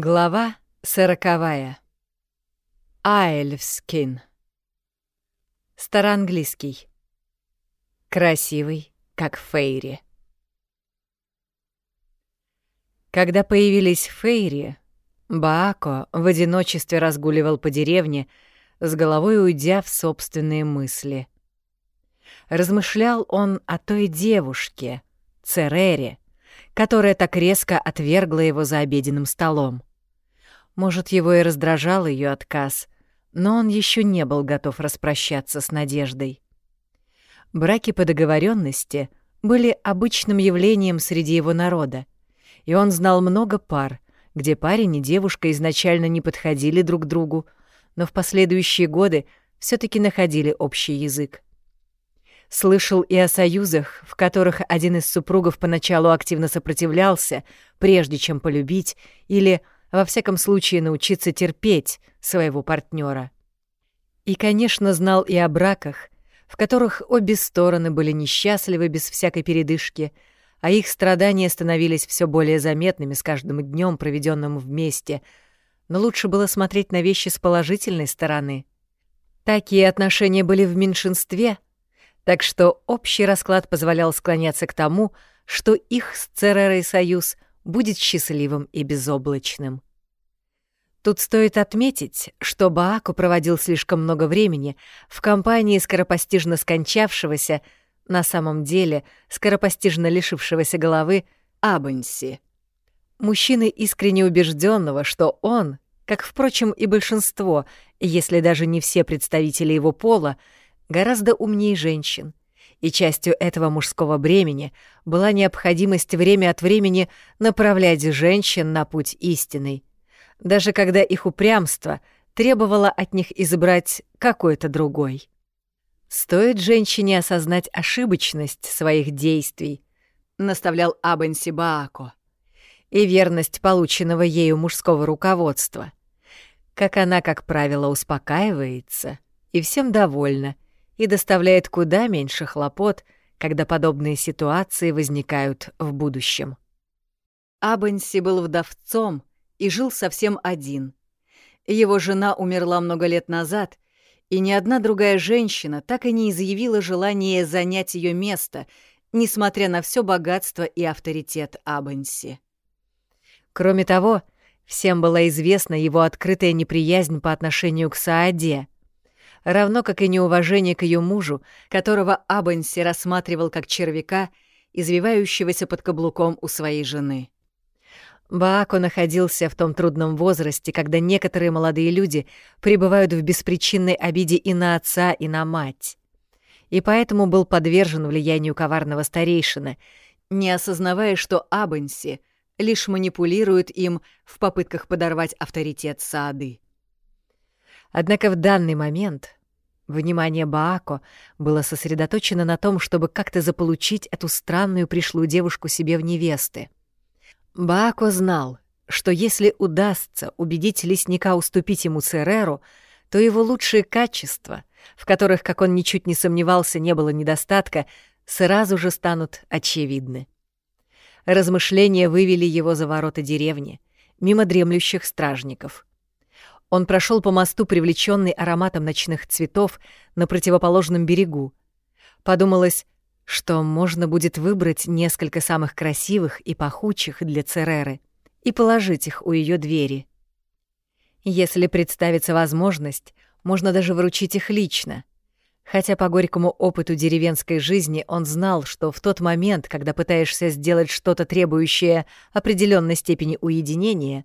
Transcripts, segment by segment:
Глава сороковая. Айльфскин. Староанглийский. Красивый, как Фейри. Когда появились Фейри, Баако в одиночестве разгуливал по деревне, с головой уйдя в собственные мысли. Размышлял он о той девушке, Церере, которая так резко отвергла его за обеденным столом. Может, его и раздражал ее отказ, но он еще не был готов распрощаться с надеждой. Браки по договоренности были обычным явлением среди его народа, и он знал много пар, где парень и девушка изначально не подходили друг другу, но в последующие годы все таки находили общий язык. Слышал и о союзах, в которых один из супругов поначалу активно сопротивлялся, прежде чем полюбить, или во всяком случае научиться терпеть своего партнера. И, конечно, знал и о браках, в которых обе стороны были несчастливы без всякой передышки, а их страдания становились все более заметными с каждым днем, проведенным вместе. Но лучше было смотреть на вещи с положительной стороны. Такие отношения были в меньшинстве, так что общий расклад позволял склоняться к тому, что их с Церерой союз — будет счастливым и безоблачным. Тут стоит отметить, что Бааку проводил слишком много времени в компании скоропостижно скончавшегося, на самом деле скоропостижно лишившегося головы, Абанси. Мужчины искренне убежденного, что он, как, впрочем, и большинство, если даже не все представители его пола, гораздо умнее женщин, и частью этого мужского бремени была необходимость время от времени направлять женщин на путь истинный, даже когда их упрямство требовало от них избрать какой-то другой. Стоит женщине осознать ошибочность своих действий, наставлял Абен Сибаако, и верность полученного ею мужского руководства, как она, как правило, успокаивается и всем довольна — и доставляет куда меньше хлопот, когда подобные ситуации возникают в будущем. Абенси был вдовцом и жил совсем один. Его жена умерла много лет назад, и ни одна другая женщина так и не изъявила желания занять ее место, несмотря на все богатство и авторитет Абенси. Кроме того, всем была известна его открытая неприязнь по отношению к Сааде — равно как и неуважение к ее мужу, которого Абанси рассматривал как червяка, извивающегося под каблуком у своей жены. Баако находился в том трудном возрасте, когда некоторые молодые люди пребывают в беспричинной обиде и на отца, и на мать. И поэтому был подвержен влиянию коварного старейшины, не осознавая, что Абанси лишь манипулирует им в попытках подорвать авторитет Саады. Однако в данный момент Внимание Баако было сосредоточено на том, чтобы как-то заполучить эту странную пришлую девушку себе в невесты. Баако знал, что если удастся убедить лесника уступить ему Цереру, то его лучшие качества, в которых, как он ничуть не сомневался, не было недостатка, сразу же станут очевидны. Размышления вывели его за ворота деревни, мимо дремлющих стражников — он прошел по мосту, привлеченный ароматом ночных цветов на противоположном берегу. Подумалось, что можно будет выбрать несколько самых красивых и пахучих для Цереры и положить их у ее двери. Если представится возможность, можно даже вручить их лично. Хотя по горькому опыту деревенской жизни он знал, что в тот момент, когда пытаешься сделать что-то требующее определенной степени уединения,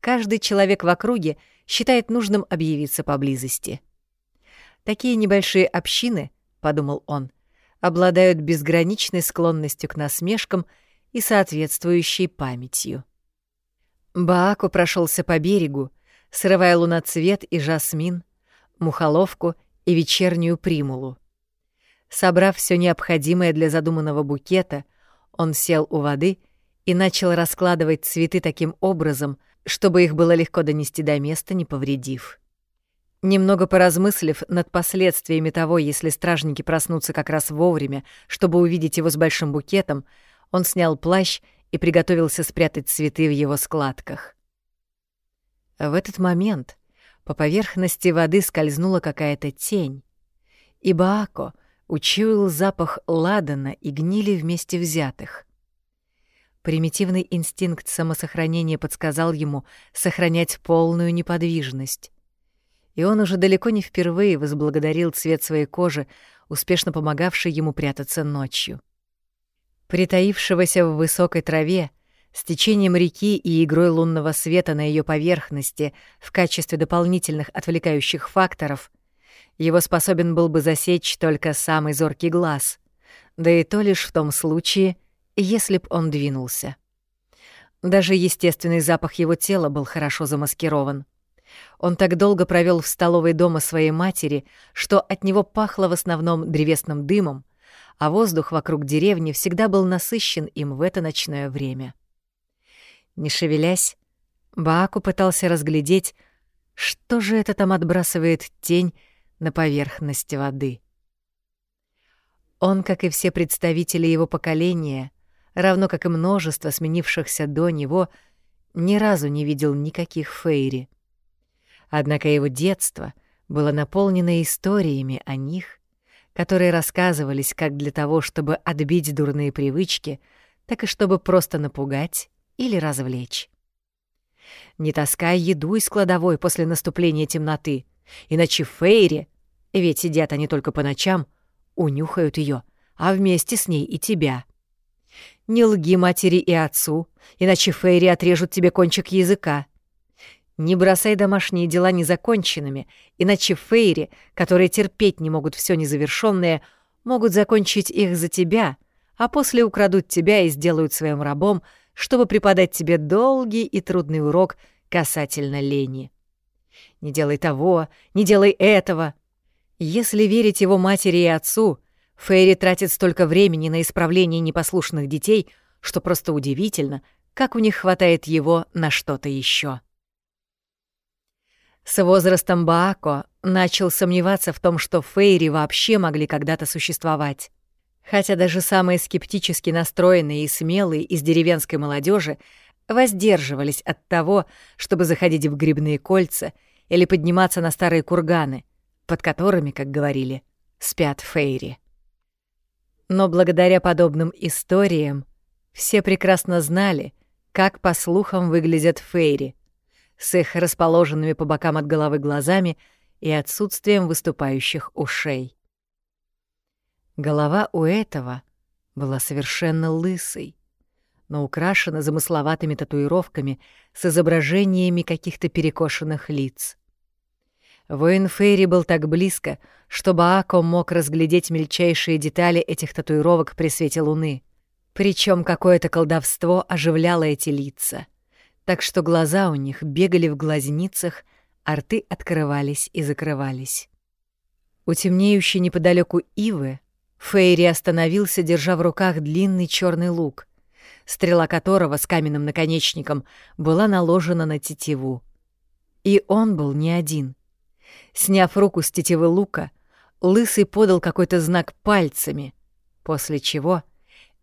каждый человек в округе — считает нужным объявиться поблизости. Такие небольшие общины, — подумал он, — обладают безграничной склонностью к насмешкам и соответствующей памятью. Бааку прошелся по берегу, срывая луноцвет и жасмин, мухоловку и вечернюю примулу. Собрав все необходимое для задуманного букета, он сел у воды и начал раскладывать цветы таким образом, чтобы их было легко донести до места, не повредив. Немного поразмыслив над последствиями того, если стражники проснутся как раз вовремя, чтобы увидеть его с большим букетом, он снял плащ и приготовился спрятать цветы в его складках. В этот момент по поверхности воды скользнула какая-то тень, и Баако учуял запах ладана и гнили вместе взятых. Примитивный инстинкт самосохранения подсказал ему сохранять полную неподвижность. И он уже далеко не впервые возблагодарил цвет своей кожи, успешно помогавший ему прятаться ночью. Притаившегося в высокой траве, с течением реки и игрой лунного света на ее поверхности в качестве дополнительных отвлекающих факторов, его способен был бы засечь только самый зоркий глаз, да и то лишь в том случае, если б он двинулся. Даже естественный запах его тела был хорошо замаскирован. Он так долго провел в столовой дома своей матери, что от него пахло в основном древесным дымом, а воздух вокруг деревни всегда был насыщен им в это ночное время. Не шевелясь, Бааку пытался разглядеть, что же это там отбрасывает тень на поверхность воды. Он, как и все представители его поколения, равно как и множество сменившихся до него, ни разу не видел никаких фейри. Однако его детство было наполнено историями о них, которые рассказывались как для того, чтобы отбить дурные привычки, так и чтобы просто напугать или развлечь. Не таскай еду из кладовой после наступления темноты, иначе Фейри, ведь сидят они только по ночам, унюхают ее, а вместе с ней и тебя. Не лги матери и отцу, иначе Фейри отрежут тебе кончик языка. Не бросай домашние дела незаконченными, иначе Фейри, которые терпеть не могут все незавершенное, могут закончить их за тебя, а после украдут тебя и сделают своим рабом, чтобы преподать тебе долгий и трудный урок касательно лени. Не делай того, не делай этого. Если верить его матери и отцу — Фейри тратит столько времени на исправление непослушных детей, что просто удивительно, как у них хватает его на что-то еще. С возрастом Баако начал сомневаться в том, что Фейри вообще могли когда-то существовать. Хотя даже самые скептически настроенные и смелые из деревенской молодежи воздерживались от того, чтобы заходить в грибные кольца или подниматься на старые курганы, под которыми, как говорили, спят Фейри. Но благодаря подобным историям все прекрасно знали, как по слухам выглядят фейри, с их расположенными по бокам от головы глазами и отсутствием выступающих ушей. Голова у этого была совершенно лысой, но украшена замысловатыми татуировками с изображениями каких-то перекошенных лиц. Воин Фейри был так близко, что Баако мог разглядеть мельчайшие детали этих татуировок при свете луны. Причем какое-то колдовство оживляло эти лица, так что глаза у них бегали в глазницах, а рты открывались и закрывались. У темнеющей неподалеку ивы Фейри остановился, держа в руках длинный черный лук, стрела которого с каменным наконечником была наложена на тетиву. И он был не один. Сняв руку с тетивы лука, Лысый подал какой-то знак пальцами, после чего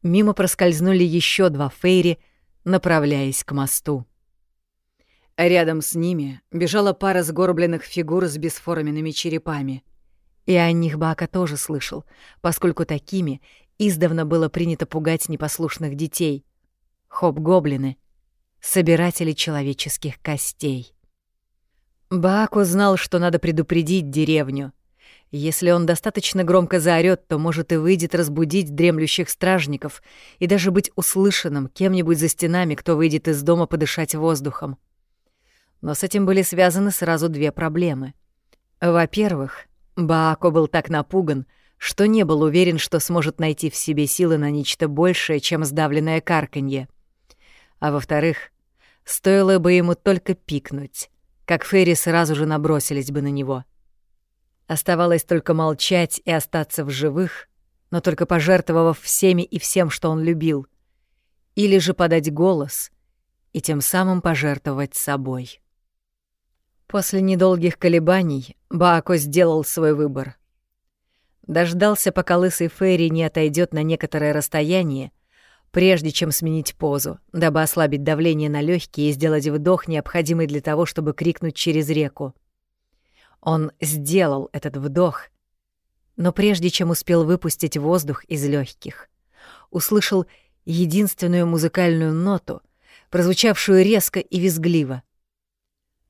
мимо проскользнули еще два фейри, направляясь к мосту. Рядом с ними бежала пара сгорбленных фигур с бесформенными черепами. И о них Бака тоже слышал, поскольку такими издавна было принято пугать непослушных детей. Хоп-гоблины — собиратели человеческих костей. Бааку знал, что надо предупредить деревню. Если он достаточно громко заорёт, то, может, и выйдет разбудить дремлющих стражников и даже быть услышанным кем-нибудь за стенами, кто выйдет из дома подышать воздухом. Но с этим были связаны сразу две проблемы. Во-первых, Баако был так напуган, что не был уверен, что сможет найти в себе силы на нечто большее, чем сдавленное карканье. А во-вторых, стоило бы ему только пикнуть как Ферри сразу же набросились бы на него. Оставалось только молчать и остаться в живых, но только пожертвовав всеми и всем, что он любил, или же подать голос и тем самым пожертвовать собой. После недолгих колебаний Баако сделал свой выбор. Дождался, пока лысый Ферри не отойдет на некоторое расстояние, прежде чем сменить позу, дабы ослабить давление на легкие и сделать вдох, необходимый для того, чтобы крикнуть через реку. Он сделал этот вдох, но прежде чем успел выпустить воздух из легких, услышал единственную музыкальную ноту, прозвучавшую резко и визгливо.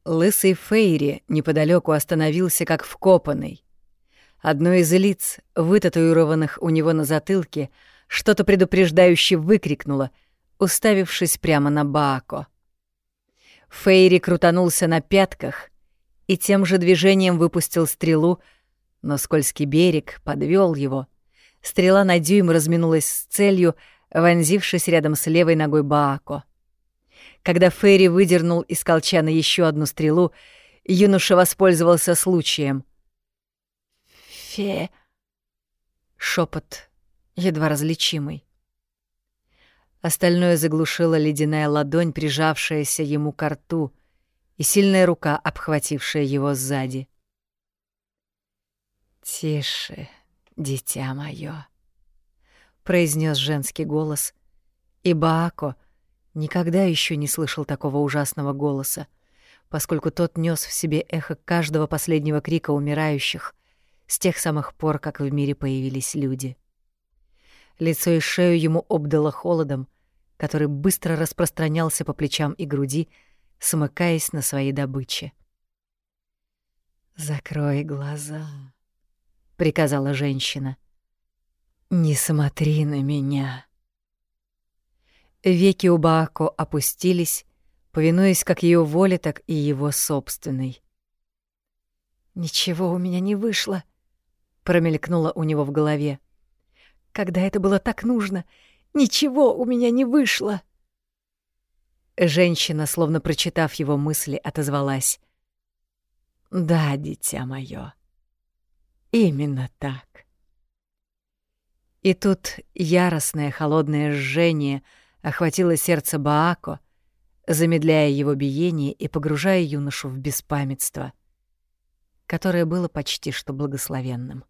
Лысый Фейри неподалеку остановился как вкопанный. Одно из лиц, вытатуированных у него на затылке, — что-то предупреждающе выкрикнула, уставившись прямо на Баако. Фейри крутанулся на пятках и тем же движением выпустил стрелу, но скользкий берег подвел его. Стрела на дюйм разминулась с целью, вонзившись рядом с левой ногой Баако. Когда Фейри выдернул из колчана еще одну стрелу, юноша воспользовался случаем. «Фе...» Шепот едва различимый. Остальное заглушила ледяная ладонь, прижавшаяся ему к рту, и сильная рука, обхватившая его сзади. «Тише, дитя мое», — произнес женский голос, и Баако никогда еще не слышал такого ужасного голоса, поскольку тот нес в себе эхо каждого последнего крика умирающих с тех самых пор, как в мире появились люди. Лицо и шею ему обдало холодом, который быстро распространялся по плечам и груди, смыкаясь на своей добыче. «Закрой глаза», — приказала женщина. «Не смотри на меня». Веки у Баако опустились, повинуясь как ее воле, так и его собственной. «Ничего у меня не вышло», — промелькнуло у него в голове когда это было так нужно. Ничего у меня не вышло. Женщина, словно прочитав его мысли, отозвалась. «Да, дитя мое, именно так». И тут яростное холодное жжение охватило сердце Баако, замедляя его биение и погружая юношу в беспамятство, которое было почти что благословенным.